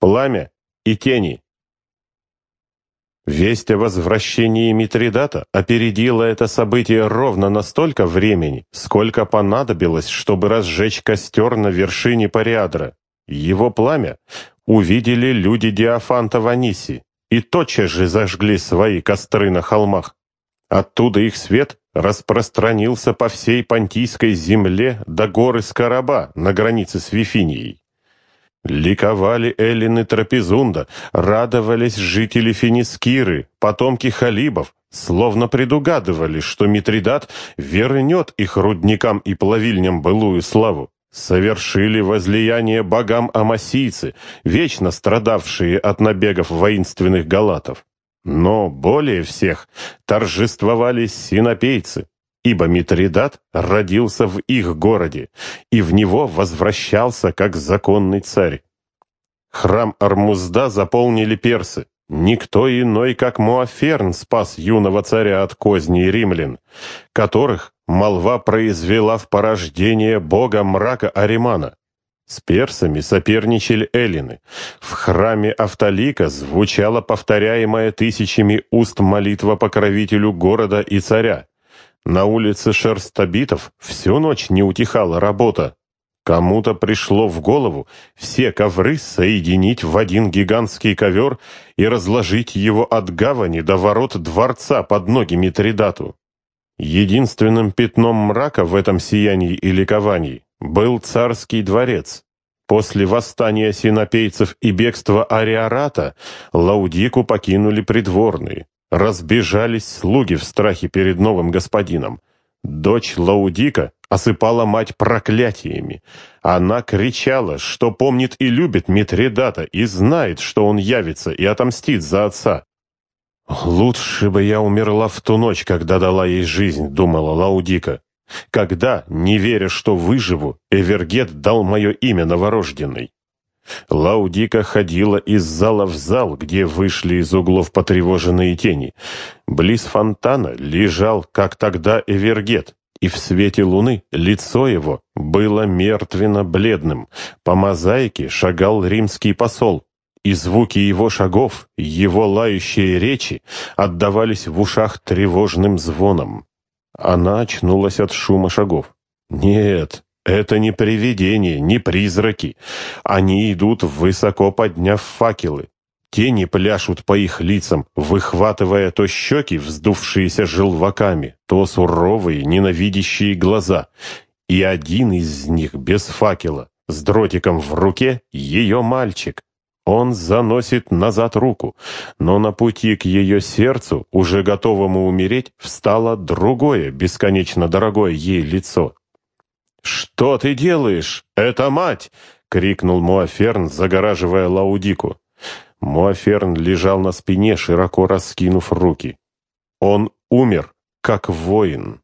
пламя и тени. Весть о возвращении Митридата опередила это событие ровно настолько времени, сколько понадобилось, чтобы разжечь костер на вершине Париадра. Его пламя увидели люди Диофанта в Аниси и тотчас же зажгли свои костры на холмах. Оттуда их свет распространился по всей Понтийской земле до горы Скороба на границе с Вифинией. Ликовали эллины Трапезунда, радовались жители Финискиры, потомки халибов, словно предугадывали, что Митридат вернет их рудникам и плавильням былую славу. Совершили возлияние богам амасийцы, вечно страдавшие от набегов воинственных галатов. Но более всех торжествовали синопейцы, ибо Митридат родился в их городе, и в него возвращался как законный царь. Храм Армузда заполнили персы. Никто иной, как Муаферн, спас юного царя от козней римлян, которых молва произвела в порождение бога мрака Аримана. С персами соперничали эллины. В храме Автолика звучала повторяемая тысячами уст молитва покровителю города и царя. На улице Шерстобитов всю ночь не утихала работа. Кому-то пришло в голову все ковры соединить в один гигантский ковер и разложить его от гавани до ворот дворца под ноги Митридату. Единственным пятном мрака в этом сиянии и ликовании был царский дворец. После восстания синопейцев и бегства Ариарата Лаудику покинули придворные. Разбежались слуги в страхе перед новым господином. Дочь Лаудика осыпала мать проклятиями. Она кричала, что помнит и любит Митридата и знает, что он явится и отомстит за отца. «Лучше бы я умерла в ту ночь, когда дала ей жизнь», — думала Лаудика. «Когда, не веря, что выживу, Эвергет дал мое имя новорожденной». Лаудика ходила из зала в зал, где вышли из углов потревоженные тени. Близ фонтана лежал, как тогда, Эвергет, и в свете луны лицо его было мертвенно-бледным. По мозаике шагал римский посол, и звуки его шагов, его лающие речи отдавались в ушах тревожным звоном. Она очнулась от шума шагов. «Нет, это не привидения, не призраки. Они идут, высоко подняв факелы. Тени пляшут по их лицам, выхватывая то щеки, вздувшиеся желваками, то суровые, ненавидящие глаза. И один из них без факела, с дротиком в руке, ее мальчик. Он заносит назад руку, но на пути к ее сердцу, уже готовому умереть, встало другое, бесконечно дорогое ей лицо. «Что ты делаешь? Это мать!» — крикнул Муаферн, загораживая Лаудику. Муаферн лежал на спине, широко раскинув руки. Он умер, как воин.